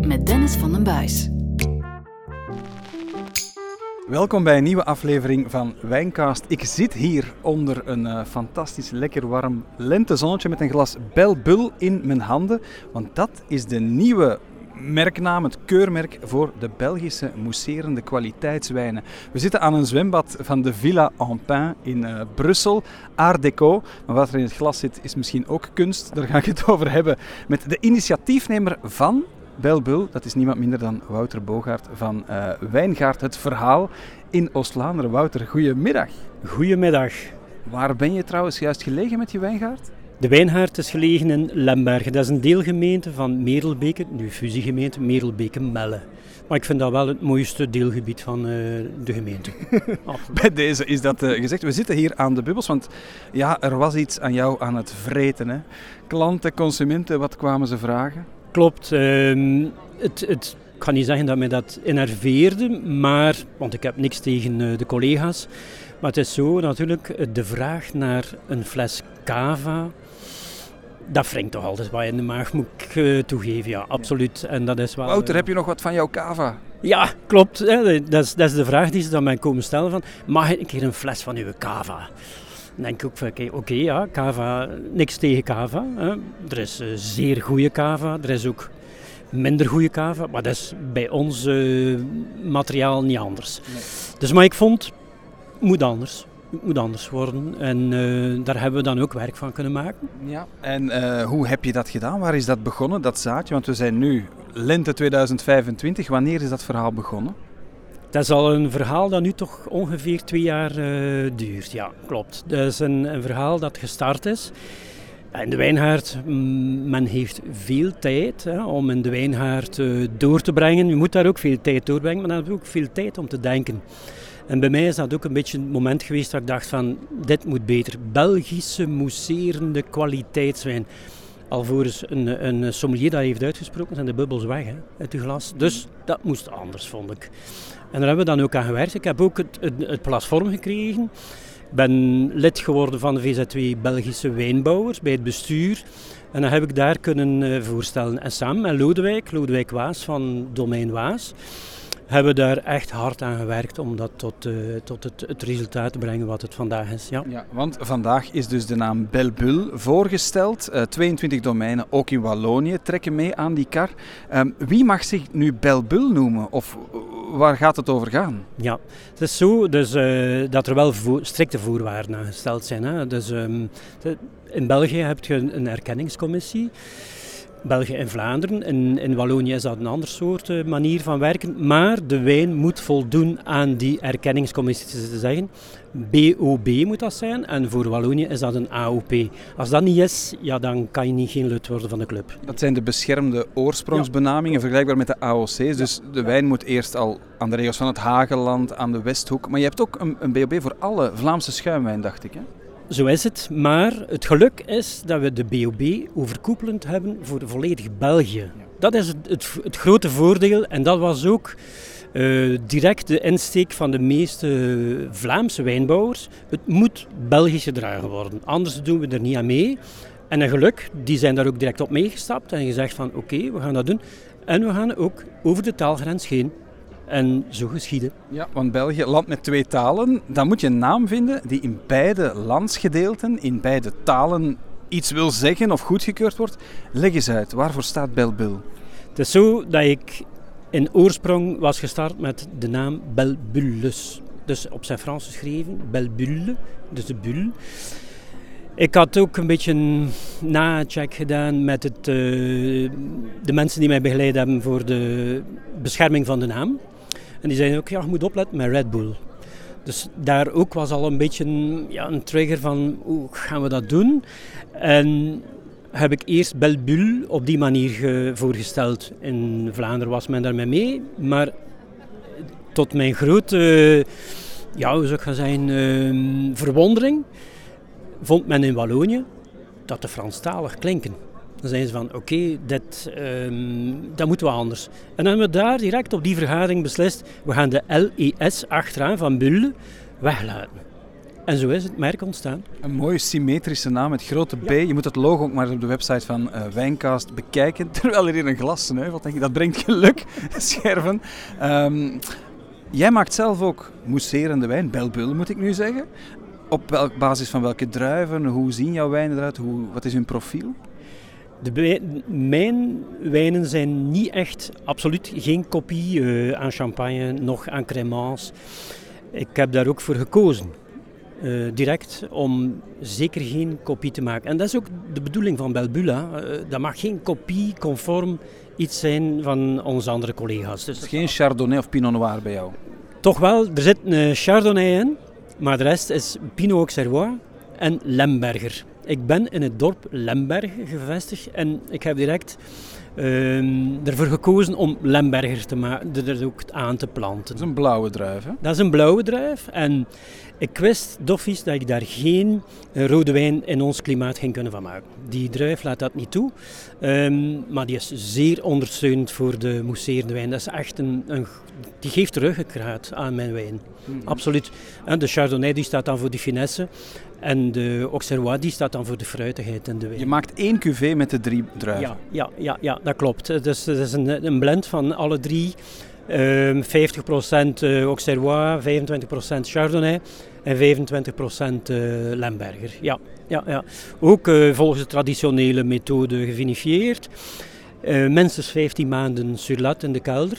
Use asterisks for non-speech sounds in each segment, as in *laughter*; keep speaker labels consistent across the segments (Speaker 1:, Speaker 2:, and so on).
Speaker 1: Met Dennis van den Buis.
Speaker 2: Welkom bij een nieuwe aflevering van Wijncast. Ik zit hier onder een uh, fantastisch lekker warm lentezonnetje met een glas Belbul in mijn handen. Want dat is de nieuwe merknaam, het keurmerk voor de Belgische mousserende kwaliteitswijnen. We zitten aan een zwembad van de Villa en Pin in uh, Brussel, Art Deco. Maar wat er in het glas zit is misschien ook kunst. Daar ga ik het *laughs* over hebben met de initiatiefnemer van Belbul. Dat is niemand minder dan Wouter Bogaert van uh, Wijngaard Het Verhaal in Oost-Vlaanderen. Wouter, goedemiddag.
Speaker 3: Goedemiddag.
Speaker 2: Waar ben je trouwens juist gelegen met je wijngaard?
Speaker 3: De Wijngaard is gelegen in Lembergen. Dat is een deelgemeente van Merelbeke, nu fusiegemeente Merelbeke-Melle. Maar ik vind dat wel het mooiste deelgebied van uh, de gemeente. *laughs*
Speaker 2: Bij deze is dat uh, gezegd. We zitten hier aan de bubbels, want ja, er was iets aan jou aan het vreten. Hè? Klanten, consumenten, wat kwamen ze vragen?
Speaker 3: Klopt. Uh, het, het, ik kan niet zeggen dat mij dat enerveerde, maar, want ik heb niks tegen uh, de collega's. Maar het is zo natuurlijk, de vraag naar een fles cava dat wringt toch altijd wat in de maag, moet ik uh, toegeven. Ja, absoluut. En dat is wel,
Speaker 2: Wouter, uh, heb je nog wat van jouw cava?
Speaker 3: Ja, klopt. Hè. Dat, is, dat is de vraag die ze dan mij komen stellen van, mag ik een keer een fles van uw cava? Dan denk ik ook van, oké, okay, ja, cava, niks tegen cava. Hè. Er is uh, zeer goede cava, er is ook minder goede cava, maar dat is bij ons materiaal niet anders. Nee. Dus maar ik vond, moet anders het moet anders worden. En uh, daar hebben we dan ook werk van kunnen maken.
Speaker 2: Ja. En uh, hoe heb je dat gedaan? Waar is dat begonnen, dat zaadje? Want we zijn nu lente 2025. Wanneer is dat verhaal begonnen?
Speaker 3: Dat is al een verhaal dat nu toch ongeveer twee jaar uh, duurt. Ja, klopt. Dat is een, een verhaal dat gestart is. In de wijnhaard, men heeft veel tijd hè, om in de wijnhaard uh, door te brengen. Je moet daar ook veel tijd doorbrengen, maar dan heb je ook veel tijd om te denken. En bij mij is dat ook een beetje het moment geweest dat ik dacht van, dit moet beter. Belgische mousserende kwaliteitswijn. Alvorens een, een sommelier dat heeft uitgesproken, zijn de bubbels weg hè, uit het glas. Dus dat moest anders, vond ik. En daar hebben we dan ook aan gewerkt. Ik heb ook het, het, platform gekregen. Ik ben lid geworden van de VZW Belgische Wijnbouwers bij het bestuur. En dan heb ik daar kunnen uh, voorstellen. En samen met Lodewijk, Lodewijk Waas van Domein Waas, hebben we daar echt hard aan gewerkt om dat tot, uh, tot het, het, resultaat te brengen wat het vandaag is. Ja.
Speaker 2: ja want vandaag is dus de naam Belbul voorgesteld. Uh, 22 domeinen, ook in Wallonië, trekken mee aan die kar. Um, wie mag zich nu Belbul noemen? Of waar gaat het over gaan?
Speaker 3: Ja, het is zo dus, uh, dat er wel vo strikte voorwaarden aan gesteld zijn. Hè. Dus, um, de, in België heb je een, een erkenningscommissie. België en Vlaanderen. In, in Wallonië is dat een ander soort uh, manier van werken. Maar de wijn moet voldoen aan die erkenningscommissie te zeggen. BOB moet dat zijn en voor Wallonië is dat een AOP. Als dat niet is, ja, dan kan je niet geen lid worden van de club.
Speaker 2: Dat zijn de beschermde oorsprongsbenamingen, ja. vergelijkbaar met de AOC's. Dus de wijn moet eerst al aan de regels van het Hageland, aan de Westhoek. Maar je hebt ook een, een BOB voor alle Vlaamse schuimwijn, dacht ik. Hè?
Speaker 3: Zo is het, maar het geluk is dat we de BOB overkoepelend hebben voor volledig België. Dat is het, het, het grote voordeel en dat was ook uh, direct de insteek van de meeste Vlaamse wijnbouwers. Het moet Belgisch gedragen worden, anders doen we er niet aan mee. En een geluk, die zijn daar ook direct op meegestapt en gezegd van oké, okay, we gaan dat doen. En we gaan ook over de taalgrens heen. En zo geschieden.
Speaker 2: Ja, want België, land met twee talen, dan moet je een naam vinden die in beide landsgedeelten, in beide talen iets wil zeggen of goedgekeurd wordt. Leg eens uit, waarvoor staat Belbul?
Speaker 3: Het is zo dat ik in oorsprong was gestart met de naam Belbullus. Dus op zijn Frans geschreven, Belbulle, dus de bul. Ik had ook een beetje een na-check gedaan met het, uh, de mensen die mij begeleid hebben voor de bescherming van de naam. En die zeiden ook, ja, je moet opletten met Red Bull. Dus daar ook was al een beetje ja, een trigger van, hoe gaan we dat doen? En heb ik eerst Belbul op die manier voorgesteld. In Vlaanderen was men daarmee mee, maar tot mijn grote, ja, hoe zou ik gaan zeggen, uh, verwondering vond men in Wallonië dat de Franstalig klinken. Dan zeiden ze van oké, okay, dat, um, dat moeten we anders. En dan hebben we daar direct op die vergadering beslist, we gaan de LES achteraan van Bulle weglaten. En zo is het merk ontstaan.
Speaker 2: Een mooie symmetrische naam met grote B. Je moet het logo ook maar op de website van uh, Wijncast bekijken. *laughs* Terwijl er hier een glas sneuvelt, denk ik, dat brengt geluk, *laughs* scherven. Um, jij maakt zelf ook mousserende wijn, Belbul moet ik nu zeggen. Op welk, basis van welke druiven? Hoe zien jouw wijnen eruit? Hoe, wat is hun profiel?
Speaker 3: De, mijn wijnen zijn niet echt, absoluut geen kopie uh, aan champagne, nog aan crémance. Ik heb daar ook voor gekozen. Uh, direct om zeker geen kopie te maken. En dat is ook de bedoeling van Belbula. Uh, dat mag geen kopie conform iets zijn van onze andere collega's.
Speaker 2: Dus geen Chardonnay of Pinot Noir bij jou?
Speaker 3: Toch wel, er zit een Chardonnay in, maar de rest is Pinot Auxerrois en Lemberger. Ik ben in het dorp Lembergen gevestigd en ik heb direct uh, ervoor gekozen om Lemberger te maken, er ook aan te planten.
Speaker 2: Dat is een blauwe druif, hè?
Speaker 3: Dat is een blauwe druif en ik wist doffies dat ik daar geen rode wijn in ons klimaat ging kunnen van maken. Die druif laat dat niet toe, um, maar die is zeer ondersteunend voor de mousserende wijn. Dat is echt een, een die geeft ruggengraat aan mijn wijn. Mm -hmm. Absoluut. En de Chardonnay die staat dan voor de finesse en de Auxerrois die staat dan voor de fruitigheid in de wijn.
Speaker 2: Je maakt één cuvée met de drie druiven?
Speaker 3: Ja, ja, ja, ja dat klopt. Dus het is een, een blend van alle drie. Um, 50% Auxerrois, 25% Chardonnay en 25% uh, Lemberger. Ja, ja, ja. Ook uh, volgens de traditionele methode gevinifieerd. Uh, minstens 15 maanden sur in de kelder.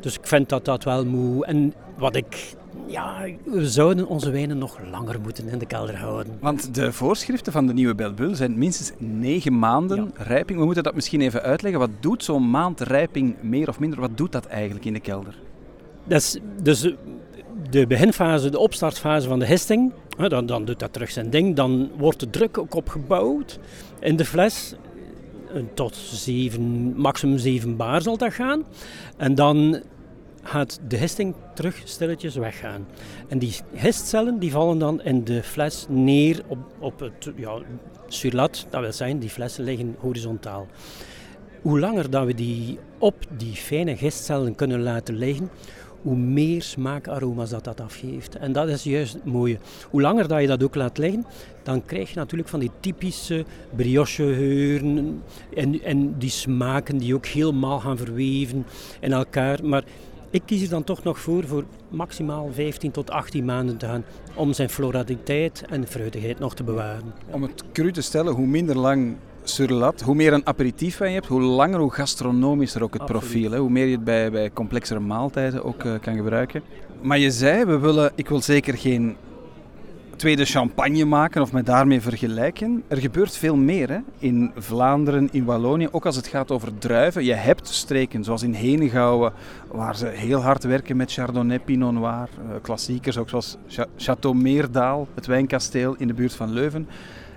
Speaker 3: Dus ik vind dat dat wel moet. En wat ik ja, we zouden onze wijnen nog langer moeten in de kelder houden.
Speaker 2: Want de voorschriften van de nieuwe Belbul zijn minstens negen maanden ja. rijping. We moeten dat misschien even uitleggen. Wat doet zo'n maand rijping meer of minder? Wat doet dat eigenlijk in de kelder?
Speaker 3: Dat is dus de beginfase, de opstartfase van de histing. Dan, dan doet dat terug zijn ding. Dan wordt de druk ook opgebouwd in de fles tot 7, maximum 7 bar zal dat gaan. En dan gaat de histing terug stilletjes weggaan. En die histcellen die vallen dan in de fles neer op, op het ja, surlat, dat wil zeggen, die flessen liggen horizontaal. Hoe langer dat we die op die fijne gistcellen kunnen laten liggen, hoe meer smaakaroma's dat dat afgeeft. En dat is juist het mooie. Hoe langer dat je dat ook laat liggen, dan krijg je natuurlijk van die typische briochegeuren en, en die smaken die ook helemaal gaan verweven in elkaar. Maar ik kies er dan toch nog voor voor maximaal 15 tot 18 maanden te gaan om zijn floraliteit en fruitigheid nog te bewaren.
Speaker 2: Om het cru te stellen, hoe minder lang surlat, hoe meer een aperitief van je hebt, hoe langer, hoe gastronomischer ook het Absoluut. profiel. Hè? Hoe meer je het bij, bij complexere maaltijden ook uh, kan gebruiken. Maar je zei, we willen, ik wil zeker geen tweede champagne maken of met daarmee vergelijken. Er gebeurt veel meer hè? in Vlaanderen, in Wallonië, ook als het gaat over druiven. Je hebt streken zoals in Henegouwen, waar ze heel hard werken met Chardonnay, Pinot Noir, klassiekers ook zoals Château Meerdaal, het wijnkasteel in de buurt van Leuven.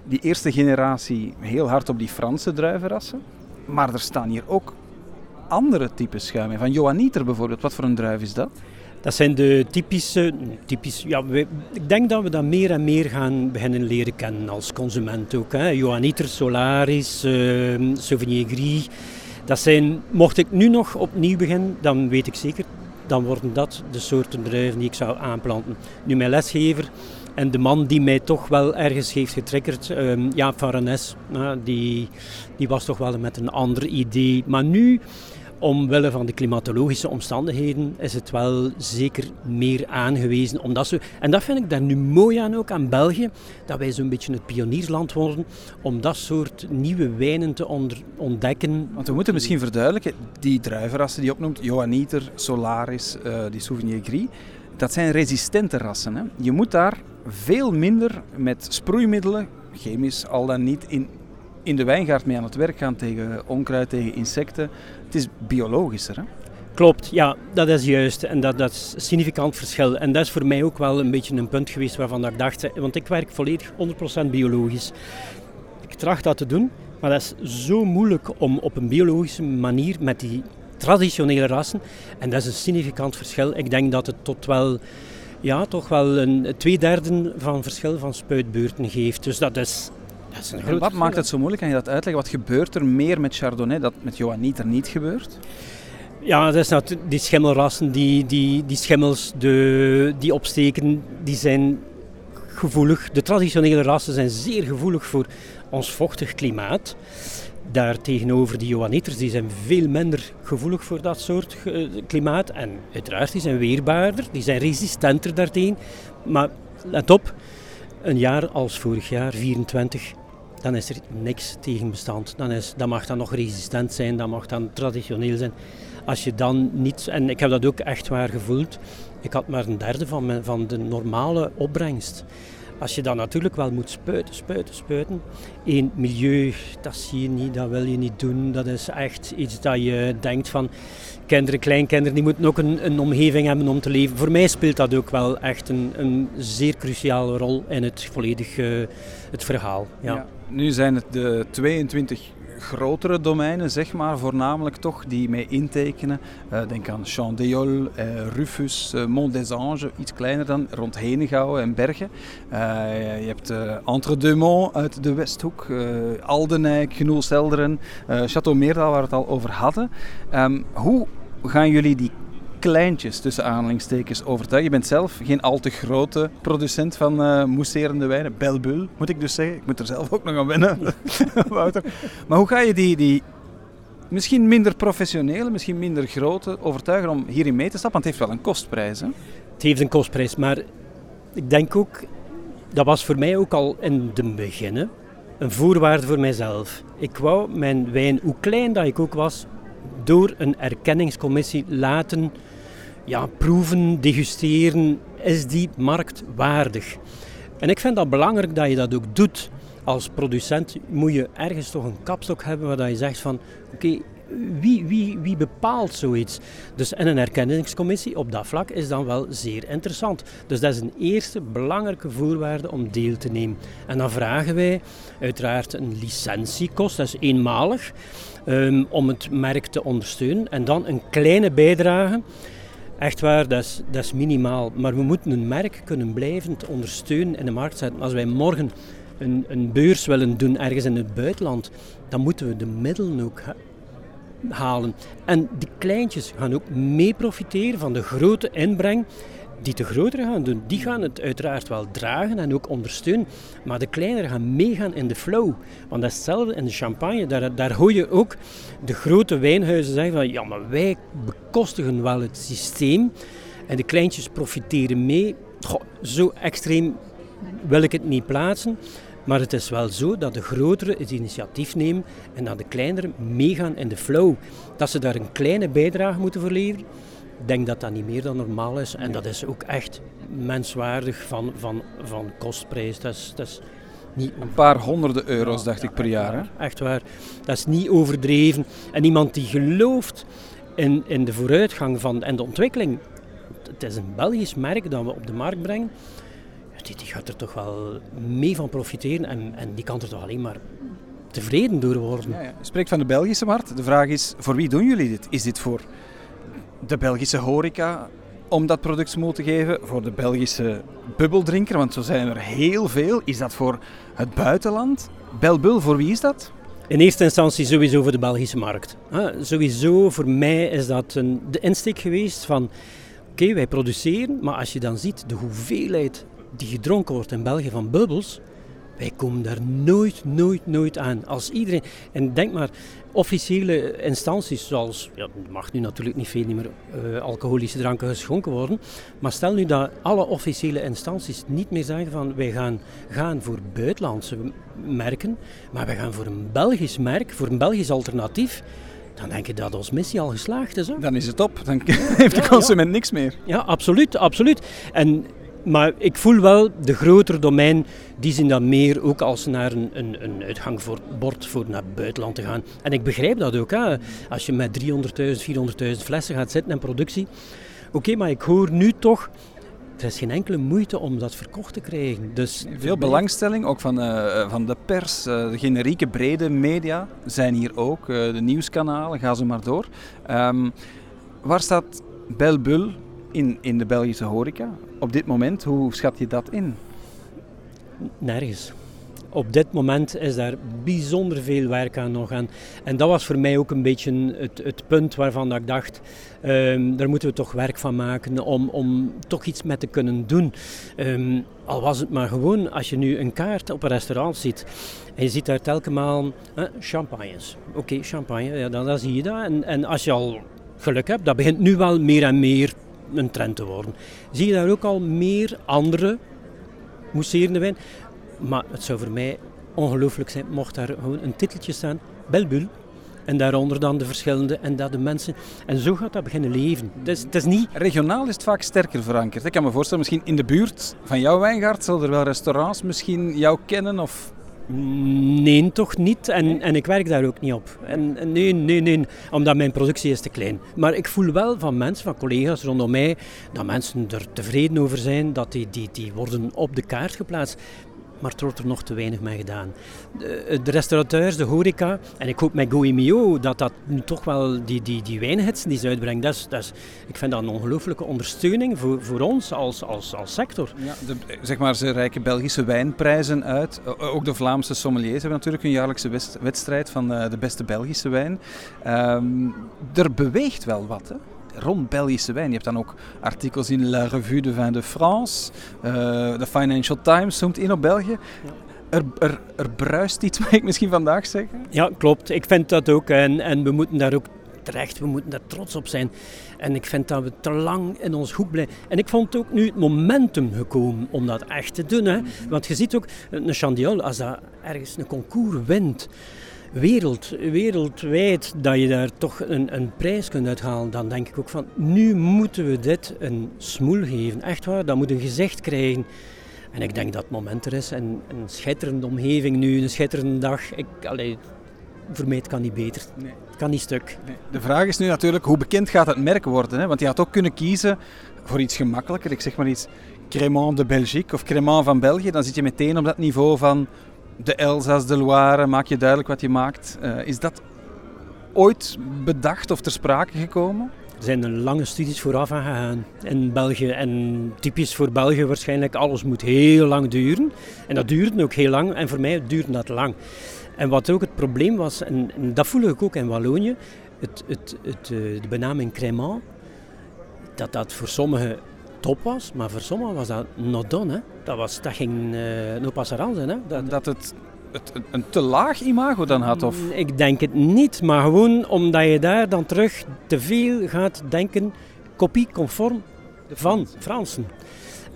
Speaker 2: Die eerste generatie heel hard op die Franse druivenrassen. Maar er staan hier ook andere types schuim. Van Johanniter bijvoorbeeld, wat voor een druif is dat?
Speaker 3: Dat zijn de typische, typisch, ja, ik denk dat we dat meer en meer gaan beginnen leren kennen als consument ook. Hè. Johanniter, Solaris, uh, Sauvignon Gris. Dat zijn, mocht ik nu nog opnieuw beginnen, dan weet ik zeker, dan worden dat de soorten druiven die ik zou aanplanten. Nu mijn lesgever en de man die mij toch wel ergens heeft getriggerd, um, Jaap uh, die, die was toch wel met een ander idee. Maar nu omwille van de klimatologische omstandigheden is het wel zeker meer aangewezen. Omdat ze, en dat vind ik daar nu mooi aan ook aan België, dat wij zo'n beetje het pioniersland worden om dat soort nieuwe wijnen te ontdekken.
Speaker 2: Want we moeten misschien verduidelijken, die druivenrassen die je opnoemt, Johanniter, Solaris, uh, die Sauvignon Gris, dat zijn resistente rassen. Hè? Je moet daar veel minder met sproeimiddelen, chemisch al dan niet, in in de wijngaard mee aan het werk gaan tegen onkruid, tegen insecten. Het is biologischer. Hè?
Speaker 3: Klopt, ja, dat is juist. En dat, dat is een significant verschil. En dat is voor mij ook wel een beetje een punt geweest waarvan ik dacht, want ik werk volledig 100% biologisch. Ik tracht dat te doen, maar dat is zo moeilijk om op een biologische manier met die traditionele rassen. En dat is een significant verschil. Ik denk dat het tot wel, ja, toch wel een twee derde van verschil van spuitbeurten geeft. Dus dat is
Speaker 2: wat maakt het zo moeilijk? Kan je dat uitleggen? Wat gebeurt er meer met Chardonnay dat met Johanniter niet gebeurt?
Speaker 3: Ja, dat is natuurlijk die schimmelrassen, die, die, die schimmels de, die opsteken, die zijn gevoelig. De traditionele rassen zijn zeer gevoelig voor ons vochtig klimaat. Daartegenover die Johanniters, die zijn veel minder gevoelig voor dat soort klimaat. En uiteraard, die zijn weerbaarder, die zijn resistenter daartegen. Maar let op, een jaar als vorig jaar, 24, dan is er niks tegen bestand. Dan, is, dan mag dat nog resistent zijn, dan mag dat traditioneel zijn. Als je dan niet, en ik heb dat ook echt waar gevoeld, ik had maar een derde van, mijn, van de normale opbrengst. Als je dan natuurlijk wel moet spuiten, spuiten, spuiten. Eén, milieu, dat zie je niet, dat wil je niet doen. Dat is echt iets dat je denkt van kinderen, kleinkinderen, die moeten ook een, een omgeving hebben om te leven. Voor mij speelt dat ook wel echt een, een zeer cruciale rol in het volledig uh, het verhaal. Ja.
Speaker 2: Nu zijn het de 22 grotere domeinen, zeg maar, voornamelijk toch, die mee intekenen. Uh, denk aan Chandéol, uh, Rufus, uh, Mont des Anges, iets kleiner dan, rond Henegouwen en Bergen. je hebt Entre-deux-Monts uit de Westhoek, Aldenijk, Genoelselderen, Château Meerdal, waar we het al over hadden. Um, hoe gaan jullie die kleintjes tussen aanhalingstekens overtuigen. Je bent zelf geen al te grote producent van uh, mousserende wijnen. Belbul, moet ik dus zeggen. Ik moet er zelf ook nog aan wennen, *laughs* Wouter. Maar hoe ga je die, die misschien minder professionele, misschien minder grote overtuigen om hierin mee te stappen? Want het heeft wel een kostprijs. Hè?
Speaker 3: Het heeft een kostprijs, maar ik denk ook, dat was voor mij ook al in het begin een voorwaarde voor mijzelf. Ik wou mijn wijn, hoe klein dat ik ook was, door een erkenningscommissie laten ja, proeven, degusteren, is die markt waardig? En ik vind dat belangrijk dat je dat ook doet. Als producent moet je ergens toch een kapstok hebben waar je zegt van oké, wie, wie, wie bepaalt zoiets? Dus en een erkenningscommissie op dat vlak is dan wel zeer interessant. Dus dat is een eerste belangrijke voorwaarde om deel te nemen. En dan vragen wij uiteraard een licentiekost, dat is eenmalig, um, om het merk te ondersteunen. En dan een kleine bijdrage Echt waar, dat is, dat is minimaal. Maar we moeten een merk kunnen blijven ondersteunen in de markt. Als wij morgen een, een beurs willen doen ergens in het buitenland, dan moeten we de middelen ook halen. En die kleintjes gaan ook mee profiteren van de grote inbreng die de grotere gaan doen, die gaan het uiteraard wel dragen en ook ondersteunen. Maar de kleinere gaan meegaan in de flow. Want dat is hetzelfde in de champagne. Daar, daar hoor je ook de grote wijnhuizen zeggen van ja, maar wij bekostigen wel het systeem. En de kleintjes profiteren mee. Goh, zo extreem wil ik het niet plaatsen. Maar het is wel zo dat de grotere het initiatief nemen en dat de kleinere meegaan in de flow. Dat ze daar een kleine bijdrage moeten verleveren denk dat dat niet meer dan normaal is. En dat is ook echt menswaardig van, van, van kostprijs. Dat is, dat is niet
Speaker 2: Een paar honderden euro's, dacht ik, per jaar. Hè?
Speaker 3: Echt waar. Dat is niet overdreven. En iemand die gelooft in, in de vooruitgang van, en de ontwikkeling. Het is een Belgisch merk dat we op de markt brengen. Die, die gaat er toch wel mee van profiteren. En, en die kan er toch alleen maar tevreden door worden. Ja, ja.
Speaker 2: Je spreekt van de Belgische markt. De vraag is, voor wie doen jullie dit? Is dit voor de Belgische horeca om dat product smoel te geven, voor de Belgische bubbeldrinker, want zo zijn er heel veel. Is dat voor het buitenland? Belbul, voor wie is dat?
Speaker 3: In eerste instantie sowieso voor de Belgische markt. sowieso voor mij is dat een, de insteek geweest van oké, wij produceren, maar als je dan ziet de hoeveelheid die gedronken wordt in België van bubbels, wij komen daar nooit, nooit, nooit aan. Als iedereen, en denk maar, officiële instanties zoals, ja, er mag nu natuurlijk niet veel meer uh, alcoholische dranken geschonken worden, maar stel nu dat alle officiële instanties niet meer zeggen van wij gaan gaan voor buitenlandse merken, maar wij gaan voor een Belgisch merk, voor een Belgisch alternatief, dan denk ik dat onze missie al geslaagd is. Hè?
Speaker 2: Dan is het op, dan *laughs* heeft de consument niks meer.
Speaker 3: Ja, absoluut, absoluut. En maar ik voel wel de grotere domein, die zien dat meer ook als naar een, een, een uitgangbord voor naar het buitenland te gaan. En ik begrijp dat ook. Hè. Als je met 300.000, 400.000 flessen gaat zitten in productie. Oké, maar ik hoor nu toch er is geen enkele moeite om dat verkocht te krijgen. Dus
Speaker 2: Veel belangstelling, ook van, uh, van de pers, uh, de generieke brede media zijn hier ook, uh, de nieuwskanalen, ga ze maar door. Um, waar staat Belbul in, in de Belgische horeca op dit moment? Hoe schat je dat in?
Speaker 3: Nergens. op dit moment is daar bijzonder veel werk aan nog aan. En dat was voor mij ook een beetje het, het punt waarvan dat ik dacht, um, daar moeten we toch werk van maken om, om toch iets met te kunnen doen. Ehm, al was het maar gewoon, als je nu een kaart op een restaurant ziet en je ziet daar telkens eh, champagnes. Oké, champagne, ja, dan, dan zie je dat. En, en als je al geluk hebt, dat begint nu wel meer en meer een trend te worden. Zie je daar ook al meer andere mousserende wijn. Maar het zou voor mij ongelooflijk zijn mocht daar gewoon een titeltje staan, Belbul. En daaronder dan de verschillende en dat de mensen. En zo gaat dat beginnen leven. Is, het is niet...
Speaker 2: Regionaal is het vaak sterker verankerd. Ik kan me voorstellen, misschien in de buurt van jouw wijngaard zullen er wel restaurants misschien jou kennen of
Speaker 3: Nee, toch niet. En, en ik werk daar ook niet op. En, nee, nee, nee, omdat mijn productie is te klein. Maar ik voel wel van mensen, van collega's rondom mij, dat mensen er tevreden over zijn, dat die, die, die worden op de kaart geplaatst maar er wordt er nog te weinig mee gedaan. De, restaurateurs, de horeca, en ik hoop met Goemio dat dat nu toch wel die, die, die ze uitbrengt, dat is, dat is, ik vind dat een ongelooflijke ondersteuning voor, voor ons als, als, als sector.
Speaker 2: Ja, de, zeg maar, ze reiken Belgische wijnprijzen uit. Ook de Vlaamse sommeliers hebben natuurlijk een jaarlijkse wedstrijd van eh, de beste Belgische wijn. Um, er beweegt wel wat, hè? Rond Belgische wijn. Je hebt dan ook artikels in La Revue de Vin de France, uh, de Financial Times zoomt in op België. Ja. Er, er, er bruist iets, *laughs* mag ik misschien vandaag zeggen?
Speaker 3: Ja, klopt. Ik vind dat ook. En, en we moeten daar ook terecht, we moeten daar trots op zijn. En ik vind dat we te lang in ons hoek blijven. En ik vond ook nu het momentum gekomen om dat echt te doen. Hè. Want je ziet ook, een Chandiol, als dat ergens een concours wint, wereld, wereldwijd dat je daar toch een, een prijs kunt uithalen, dan denk ik ook van nu moeten we dit een smoel geven. Echt waar, dat moet een gezicht krijgen. En ik denk dat het moment er is. En een schitterende omgeving nu, een schitterende dag. Ik, allee, voor mij het kan niet beter. Nee. Het kan niet stuk. Nee.
Speaker 2: De vraag is nu natuurlijk, hoe bekend gaat het merk worden? Hè? Want je had ook kunnen kiezen voor iets gemakkelijker. Ik zeg maar iets Crémant de Belgique of Crémant van België. Dan zit je meteen op dat niveau van de Elzas, de Loire, maak je duidelijk wat je maakt. Uh, is dat ooit bedacht of ter sprake gekomen?
Speaker 3: Er zijn lange studies vooraf aan gegaan in België. En typisch voor België waarschijnlijk, alles moet heel lang duren. En dat duurde ook heel lang en voor mij duurde dat lang. En wat ook het probleem was, en, dat voel ik ook in Wallonië, het, het, het, eh, de benaming Crémant, dat dat voor sommigen top was, maar voor sommigen was dat not done. Hè. Dat, was, dat ging uh, no passaran zijn. Hè.
Speaker 2: Dat, dat het, het, een te laag imago dan had? Of?
Speaker 3: Mm, ik denk het niet, maar gewoon omdat je daar dan terug te veel gaat denken kopie-conform van Fransen.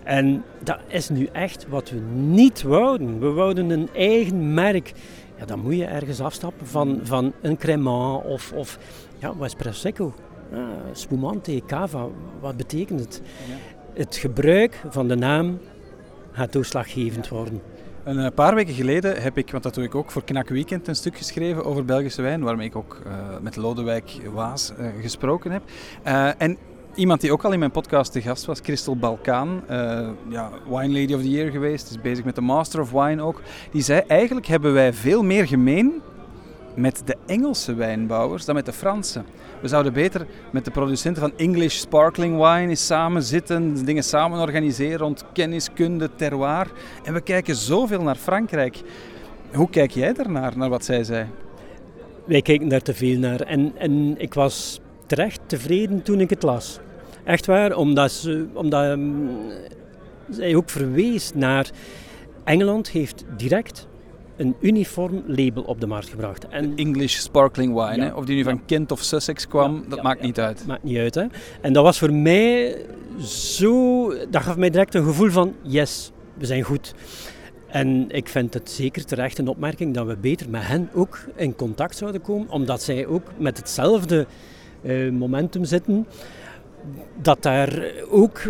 Speaker 3: En dat is nu echt wat we niet wouden. We wouden een eigen merk. Ja, dan moet je ergens afstappen van, van een cremant of, of ja, wat is Prosecco? Ah, spumante, cava, wat betekent het? Ja het gebruik van de naam gaat doorslaggevend worden.
Speaker 2: Een eh, paar weken geleden heb ik, want dat doe ik ook voor Knak Weekend, een stuk geschreven over Belgische wijn, waarmee ik ook uh, met Lodewijk Waas uh, gesproken heb. en iemand die ook al in mijn podcast te gast was, Christel Balkaan, ja, Wine Lady of the Year geweest, is bezig met de Master of Wine ook. Die zei, eigenlijk hebben wij veel meer gemeen met de Engelse wijnbouwers dan met de Franse. We zouden beter met de producenten van English Sparkling Wine eens samen zitten, dingen samen organiseren rond kenniskunde, terroir. En we kijken zoveel naar Frankrijk. Hoe kijk jij daarnaar, naar wat zij zei?
Speaker 3: Wij kijken daar te veel naar. En, en ik was terecht tevreden toen ik het las. Echt waar, omdat, ze, omdat um, zij ook verwees naar Engeland heeft direct een uniform label op de markt gebracht.
Speaker 2: En English sparkling wine, hè? of die nu van Kent of Sussex kwam, dat maakt niet uit.
Speaker 3: Maakt niet uit, hè. En dat was voor mij zo... Dat gaf mij direct een gevoel van, yes, we zijn goed. En ik vind het zeker terecht een opmerking dat we beter met hen ook in contact zouden komen, omdat zij ook met hetzelfde uh, momentum zitten dat daar ook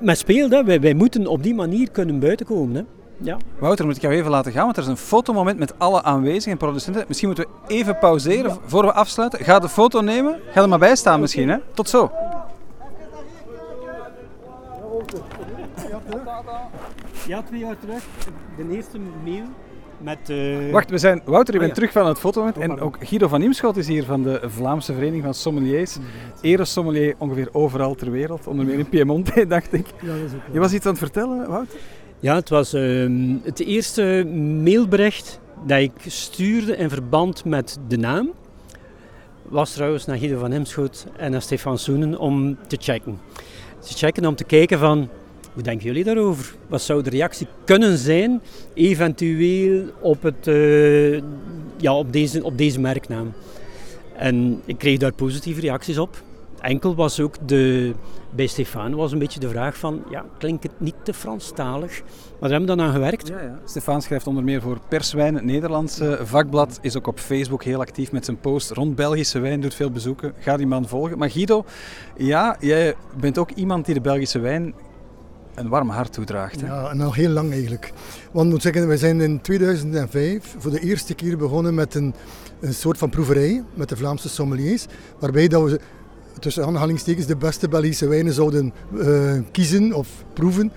Speaker 3: met speelt. Hè. Wij, wij moeten op die manier kunnen buitenkomen. Hè. Ja.
Speaker 2: Wouter, moet ik jou even laten gaan, want er is een fotomoment met alle aanwezigen en producenten. Misschien moeten we even pauzeren ja. voor we afsluiten. Ga de foto nemen. Ga er maar bij staan misschien. Hè? Tot zo.
Speaker 3: Ja, twee jaar terug. De eerste mail met... Uh...
Speaker 2: Wacht, we zijn, Wouter, je oh, bent terug van het fotomoment. En ook Guido van Nieuwschot is hier van de Vlaamse Vereniging van Sommeliers. Eresommelier ongeveer overal ter wereld. Onder meer in Piemonte, dacht ik. Ja, dat is ook Je was iets aan het vertellen, Wouter?
Speaker 3: Ja, het was ehm, het eerste mailbericht dat ik stuurde in verband met de naam. Was trouwens naar Guido van Hemschoot en naar Stefan Soenen om te checken. Te checken om te kijken van, hoe denken jullie daarover? Wat zou de reactie kunnen zijn, eventueel op, het, eh, ja, op, deze, op deze merknaam? En ik kreeg daar positieve reacties op. Enkel was ook de, bij Stefan was een beetje de vraag van, ja, klinkt het niet te Franstalig? Maar daar hebben we dan aan gewerkt.
Speaker 2: Ja, ja. Stefan schrijft onder meer voor Perswijn, het Nederlandse vakblad. Is ook op Facebook heel actief met zijn post rond Belgische wijn, doet veel bezoeken. Ga die man volgen. Maar Guido, ja, jij bent ook iemand die de Belgische wijn een warm hart toedraagt. Hè?
Speaker 4: Ja, en al heel lang eigenlijk. Want ik moet zeggen, wij zijn in 2005 voor de eerste keer begonnen met een, een soort van proeverij met de Vlaamse sommeliers, waarbij dat we tussen aanhalingstekens de beste Belgische wijnen zouden uh, kiezen of proeven.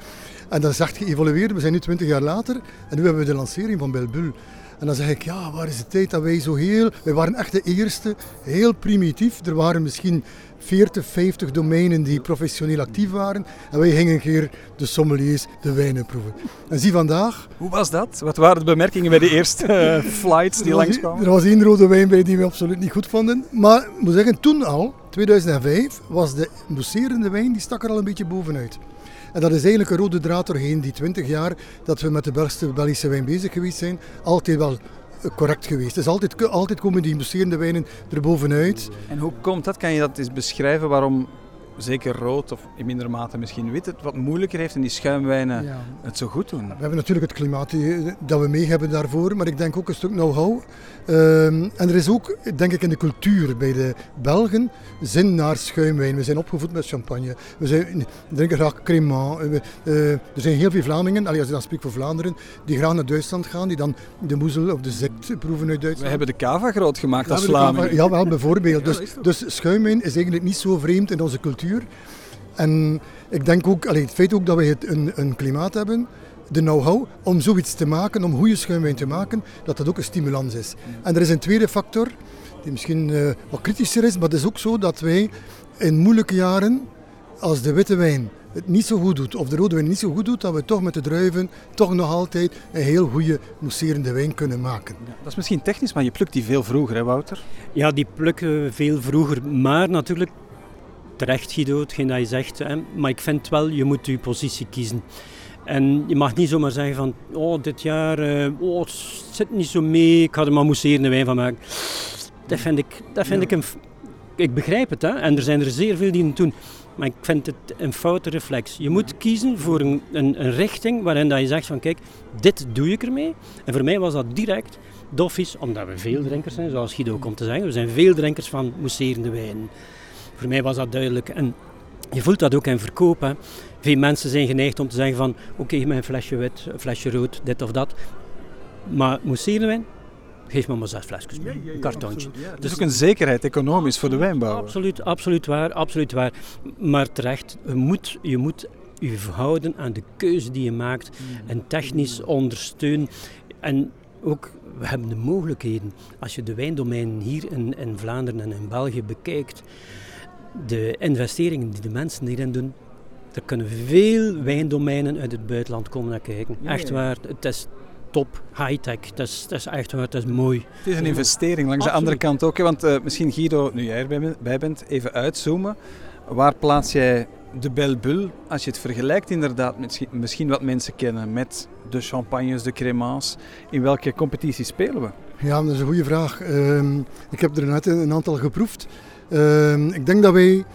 Speaker 4: En dat is echt geëvolueerd. We zijn nu 20 jaar later en nu hebben we de lancering van Belbul. En dan zeg ik, ja, waar is de tijd dat wij zo heel... Wij waren echt de eerste, heel primitief. Er waren misschien 40, 50 domeinen die professioneel actief waren. En wij gingen een keer de sommeliers de wijnen proeven. En zie vandaag...
Speaker 2: Hoe was dat? Wat waren de bemerkingen bij de eerste *laughs* uh, flights die langskwamen?
Speaker 4: Er was één rode wijn bij die we absoluut niet goed vonden. Maar ik moet zeggen, toen al, 2005, was de mousserende wijn, die stak er al een beetje bovenuit. En dat is eigenlijk een rode draad doorheen die 20 jaar dat we met de Belgische wijn bezig geweest zijn. Altijd wel correct geweest. Dus altijd, altijd komen die mousserende wijnen erbovenuit.
Speaker 2: En hoe komt dat? Kan je dat eens beschrijven waarom zeker rood of in mindere mate misschien wit, het wat moeilijker heeft en die schuimwijnen het zo goed doen.
Speaker 4: We hebben natuurlijk het klimaat dat we mee hebben daarvoor, maar ik denk ook een stuk know-how. Ehm, en er is ook, denk ik, in de cultuur bij de Belgen zin naar schuimwijn. We zijn opgevoed met champagne. We zijn, drinken graag cremant. Uh, er zijn heel veel Vlamingen, als je dan spreekt voor Vlaanderen, die graag naar Duitsland gaan, die dan de moezel of de zekt proeven uit Duitsland.
Speaker 2: We hebben de cava groot gemaakt als Vlamingen. *laughs*
Speaker 4: Ja, wel bijvoorbeeld. Dus, dus schuimwijn is eigenlijk niet zo vreemd in onze cultuur. En ik denk ook, allee, het feit ook dat we een, een klimaat hebben, de know-how om zoiets te maken, om goede schuimwijn te maken, dat dat ook een stimulans is. En er is een tweede factor, die misschien uh, wat kritischer is, maar het is ook zo dat wij in moeilijke jaren, als de witte wijn het niet zo goed doet, of de rode wijn niet zo goed doet, dat we toch met de druiven toch nog altijd een heel goede mousserende wijn kunnen maken.
Speaker 2: Ja, dat is misschien technisch, maar je plukt die veel vroeger, hè Wouter?
Speaker 3: Ja, die plukken we veel vroeger, maar natuurlijk terecht Guido, hetgeen dat je zegt. Hè. Maar ik vind wel, je moet je positie kiezen. En je mag niet zomaar zeggen van, oh dit jaar, uh, oh, het zit niet zo mee, ik ga er maar mousserende wijn van maken. Dat vind ik, dat vind ik een... Ik begrijp het, hè. en er zijn er zeer veel die het doen. Maar ik vind het een foute reflex. Je moet kiezen voor een, een, een, richting waarin dat je zegt van kijk, dit doe ik ermee. En voor mij was dat direct doffies, omdat we veel drinkers zijn, zoals Guido komt te zeggen. We zijn veel drinkers van mousserende wijn. Voor mij was dat duidelijk. En je voelt dat ook in verkoop. Hè. Veel mensen zijn geneigd om te zeggen van oké, okay, een flesje wit, een flesje rood, dit of dat. Maar mousserende geef me maar zes flesjes mee, een kartontje.
Speaker 2: Ja, dus ook een zekerheid economisch voor de wijnbouwer.
Speaker 3: Absoluut, absoluut waar, absoluut waar. Maar terecht, je moet, je moet je houden aan de keuze die je maakt mm. en technisch ondersteunen. En ook, we hebben de mogelijkheden. Als je de wijndomeinen hier in, in Vlaanderen en in België bekijkt, de investeringen die de mensen hierin doen, er kunnen veel wijndomeinen uit het buitenland komen naar kijken. echt waar, het is top, high-tech. Het is, het is echt waar, het is mooi.
Speaker 2: Het is een investering langs de andere kant ook. Want uh, misschien Guido, nu jij erbij bent, even uitzoomen. Waar plaats jij de Belle als je het vergelijkt inderdaad met misschien wat mensen kennen met de champagnes, de crémants. In welke competitie spelen we?
Speaker 4: Ja, dat is een goede vraag. Uh, ik heb er net een aantal geproefd. Ehm, ik denk dat wij,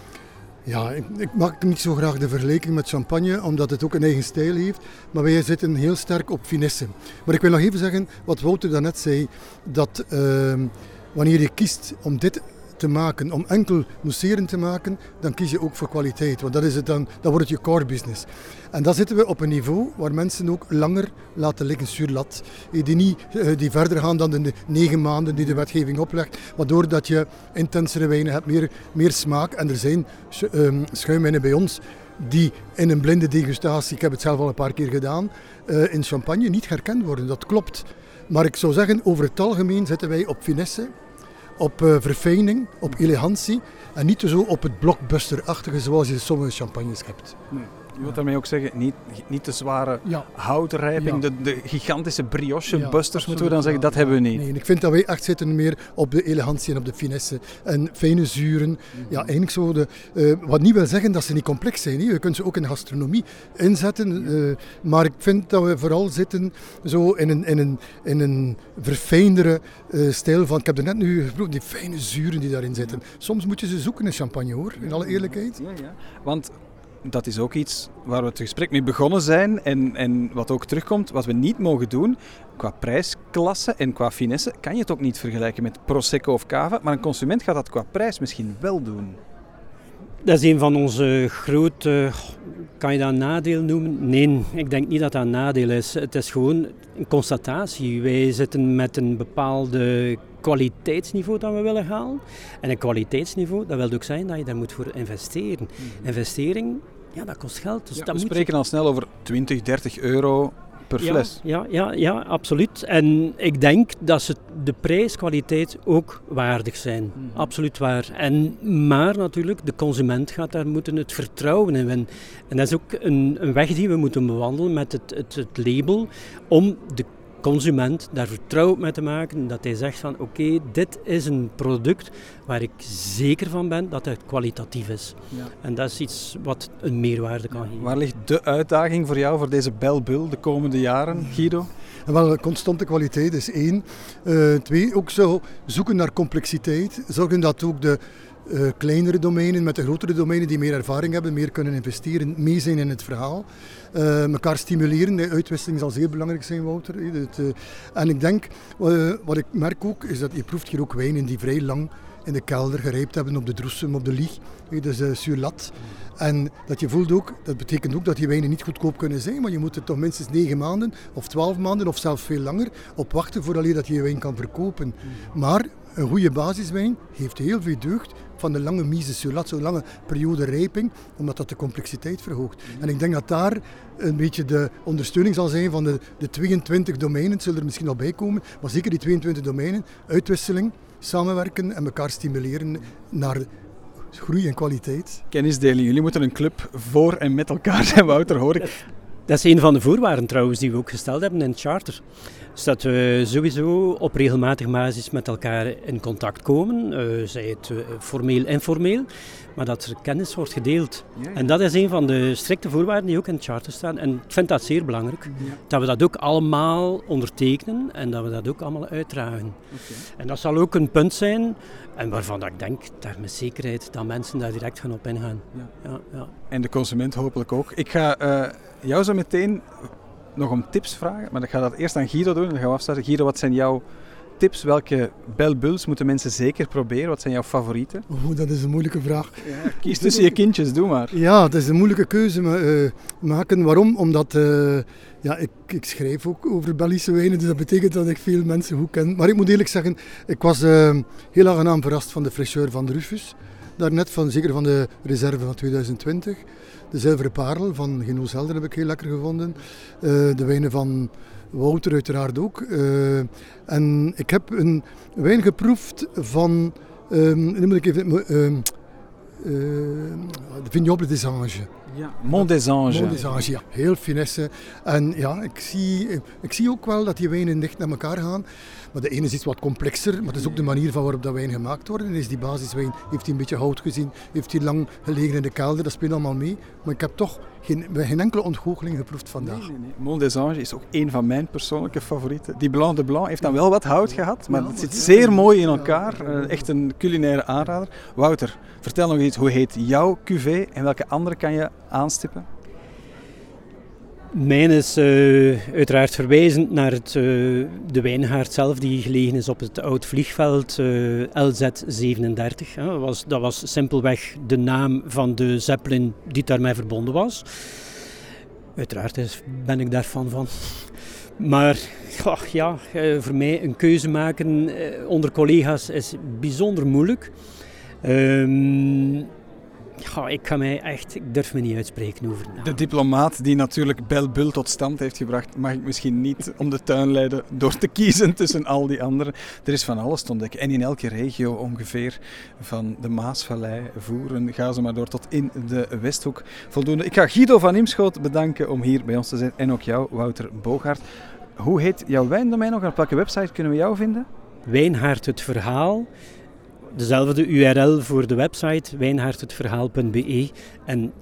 Speaker 4: ja, ik, ik, maak niet zo graag de vergelijking met champagne, omdat het ook een eigen stijl heeft. Maar wij zitten heel sterk op finesse. Maar ik wil nog even zeggen, wat Wouter daarnet zei, dat ehm, wanneer je kiest om dit te maken, om enkel mousseren te maken, dan kies je ook voor kwaliteit. Want dat is het dan, dan wordt je core business. En dan zitten we op een niveau waar mensen ook langer laten liggen sur. Eh, die, niet, eh, die verder gaan dan de negen maanden die de wetgeving oplegt. Waardoor dat je intensere wijnen hebt, meer, meer smaak. En er zijn um, schuimwijnen bij ons die in een blinde degustatie, ik heb het zelf al een paar keer gedaan, uh, in champagne niet herkend worden. Dat klopt. Maar ik zou zeggen, over het algemeen zitten wij op finesse op uh, verfijning, op elegantie en niet zo op het blockbuster-achtige zoals je sommige champagnes hebt.
Speaker 2: Je wilt daarmee ook zeggen, niet, niet de zware
Speaker 4: Ja.
Speaker 2: houtrijping,
Speaker 4: Ja.
Speaker 2: de, de gigantische brioche
Speaker 4: Ja,
Speaker 2: busters moeten we dan zeggen, dat hebben we niet.
Speaker 4: Nee, ik vind dat wij echt zitten meer op de elegantie en op de finesse. En fijne zuren. Ja, eigenlijk zo de, eh, wat niet wil zeggen dat ze niet complex zijn. Hè. Je kunt ze ook in de gastronomie inzetten. eh, maar ik vind dat we vooral zitten zo in een, in een, in een verfijndere eh, stijl van... Ik heb er net nu gesproken, die fijne zuren die daarin zitten. Soms moet je ze zoeken in champagne hoor, in alle eerlijkheid.
Speaker 2: Ja, ja. Want dat is ook iets waar we het gesprek mee begonnen zijn en, en wat ook terugkomt, wat we niet mogen doen. Qua prijsklasse en qua finesse kan je het ook niet vergelijken met Prosecco of Cava, maar een consument gaat dat qua prijs misschien wel doen.
Speaker 3: Dat is een van onze grote, kan je dat een nadeel noemen? Nee, ik denk niet dat dat een nadeel is. Het is gewoon een constatatie. Wij zitten met een bepaalde kwaliteitsniveau dat we willen halen. En een kwaliteitsniveau, dat wil ook zeggen dat je daar moet voor investeren. Investering, ja, dat kost geld. Dus
Speaker 2: Ja,
Speaker 3: dat
Speaker 2: we
Speaker 3: moet
Speaker 2: spreken al snel over 20, 30 euro per
Speaker 3: ja,
Speaker 2: fles.
Speaker 3: Ja, ja, ja, absoluut. En ik denk dat ze de prijskwaliteit ook waardig zijn.
Speaker 2: Mhm.
Speaker 3: Absoluut waar. En, maar natuurlijk, de consument gaat daar moeten het vertrouwen in winnen. En dat is ook een, een weg die we moeten bewandelen met het, het, het label om de consument daar vertrouwen mee te maken. Dat hij zegt van oké, dit is een product waar ik zeker van ben dat het kwalitatief is.
Speaker 2: Ja.
Speaker 3: En dat is iets wat een meerwaarde kan geven.
Speaker 2: Waar ligt de uitdaging voor jou voor deze Belbul de komende jaren, Guido?
Speaker 4: En wel, constante kwaliteit is één. Eh, twee, ook zo zoeken naar complexiteit. Zorgen dat ook de eh, kleinere domeinen met de grotere domeinen die meer ervaring hebben, meer kunnen investeren, mee zijn in het verhaal. Eh mekaar stimuleren, de uitwisseling zal zeer belangrijk zijn, Wouter. Eh, en ik denk, wat ik merk ook, is dat je proeft hier ook wijnen die vrij lang in de kelder gerijpt hebben op de droesem, op de lieg, dus uh, sur lat. En dat je voelt ook, dat betekent ook dat die wijnen niet goedkoop kunnen zijn, maar je moet er toch minstens 9 maanden of 12 maanden of zelfs veel langer op wachten voordat je je wijn kan verkopen. Maar een goede basiswijn heeft heel veel deugd van de lange mise sur lat, zo'n lange periode rijping, omdat dat de complexiteit verhoogt. En ik denk dat daar een beetje de ondersteuning zal zijn van de, de 22 domeinen, het zullen er misschien nog bij komen, maar zeker die 22 domeinen, uitwisseling, samenwerken en elkaar stimuleren naar groei en kwaliteit.
Speaker 2: Kennis delen. Jullie moeten een club voor en met elkaar zijn, Wouter, hoor ik.
Speaker 3: Dat is een van de voorwaarden trouwens die we ook gesteld hebben in het charter. Dat we sowieso op regelmatige basis met elkaar in contact komen, uh, zij het uh, formeel, informeel, maar dat er kennis wordt gedeeld.
Speaker 2: Ja, ja.
Speaker 3: En dat is een van de strikte voorwaarden die ook in het charter staan. En ik vind dat zeer belangrijk,
Speaker 2: Ja.
Speaker 3: dat we dat ook allemaal ondertekenen en dat we dat ook allemaal uitdragen. En dat zal ook een punt zijn, en waarvan dat ik denk, daar met zekerheid, dat mensen daar direct gaan op ingaan.
Speaker 2: Ja.
Speaker 3: Ja, ja.
Speaker 2: En de consument hopelijk ook. Ik ga eh, jou zo meteen nog om tips vragen, maar ik ga dat eerst aan Guido doen en dan gaan we afsluiten. Guido, wat zijn jouw tips? Welke belbuls moeten mensen zeker proberen? Wat zijn jouw favorieten?
Speaker 4: Oeh, dat is een moeilijke vraag.
Speaker 2: Kies tussen je kindjes, doe maar.
Speaker 4: Ja, het is een moeilijke keuze ma- eh, maken. Waarom? Omdat eh, ja, ik, ik schrijf ook over Belgische wijnen, dus dat betekent dat ik veel mensen goed ken. Maar ik moet eerlijk zeggen, ik was eh, heel aangenaam verrast van de fraîcheur van de Rufus. Daarnet, van, zeker van de reserve van 2020. De zilveren parel van Genoos Helder heb ik heel lekker gevonden. Eh, de wijnen van Wouter uiteraard ook. Eh, en ik heb een wijn geproefd van, ehm, nu moet ik even, ehm, eh, de Vignoble des Anges.
Speaker 2: Ja. Mont des Anges.
Speaker 4: Mont des Anges, ja. Heel finesse. En ja, ik zie, ik zie ook wel dat die wijnen dicht naar elkaar gaan. Maar de ene is iets wat complexer, maar het is ook de manier van waarop dat wijn gemaakt wordt. Is die basiswijn, heeft hij een beetje hout gezien, heeft hij lang gelegen in de kelder, dat speelt allemaal mee. Maar ik heb toch geen, geen enkele ontgoocheling geproefd vandaag.
Speaker 2: Nee, nee, nee. Mont des Anges is ook een van mijn persoonlijke favorieten. Die Blanc de Blanc heeft dan wel wat hout gehad, maar het zit zeer mooi in elkaar. Eh, echt een culinaire aanrader. Wouter, vertel nog eens, hoe heet jouw cuvée en welke andere kan je aanstippen?
Speaker 3: Mijn is uh, uiteraard verwijzend naar het, uh, de wijngaard zelf, die gelegen is op het oud vliegveld uh, LZ37. Ja, dat, was, dat was simpelweg de naam van de Zeppelin die daarmee verbonden was. Uiteraard ben ik daar fan van. Maar ach, ja, voor mij een keuze maken onder collega's is bijzonder moeilijk. Um, Ja, ik kan mij echt, ik durf me niet uitspreken over.
Speaker 2: De diplomaat die natuurlijk Belbul tot stand heeft gebracht, mag ik misschien niet om de tuin leiden door te kiezen tussen al die anderen. Er is van alles te ontdekken. En in elke regio ongeveer, van de Maasvallei, Voeren, ga ze maar door tot in de Westhoek. Voldoende. Ik ga Guido van Imschoot bedanken om hier bij ons te zijn. En ook jou, Wouter Bogaert. Hoe heet jouw wijndomein nog? Op welke website kunnen we jou vinden?
Speaker 3: Wijnhaard het Verhaal dezelfde URL voor de website wijnhaardhetverhaal.be en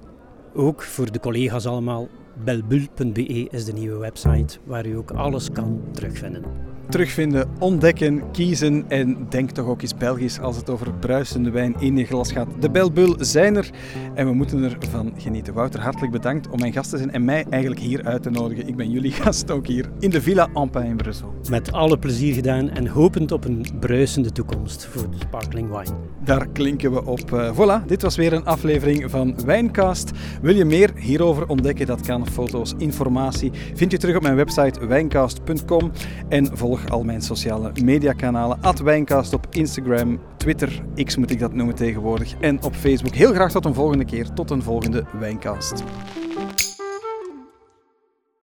Speaker 3: ook voor de collega's allemaal belbul.be is de nieuwe website waar u ook alles kan terugvinden
Speaker 2: terugvinden, ontdekken, kiezen en denk toch ook eens Belgisch als het over bruisende wijn in je glas gaat. De Belbul zijn er en we moeten ervan genieten. Wouter, hartelijk bedankt om mijn gast te zijn en mij eigenlijk hier uit te nodigen. Ik ben jullie *laughs* gast ook hier in de Villa Ampin in Brussel.
Speaker 3: Met alle plezier gedaan en hopend op een bruisende toekomst voor de sparkling wine.
Speaker 2: Daar klinken we op. Uh, voilà, dit was weer een aflevering van Wijncast. Wil je meer hierover ontdekken? Dat kan. Foto's, informatie vind je terug op mijn website wijncast.com en al mijn sociale mediakanalen. At Wijncast op Instagram, Twitter, X moet ik dat noemen tegenwoordig. En op Facebook. Heel graag tot een volgende keer. Tot een volgende Wijncast.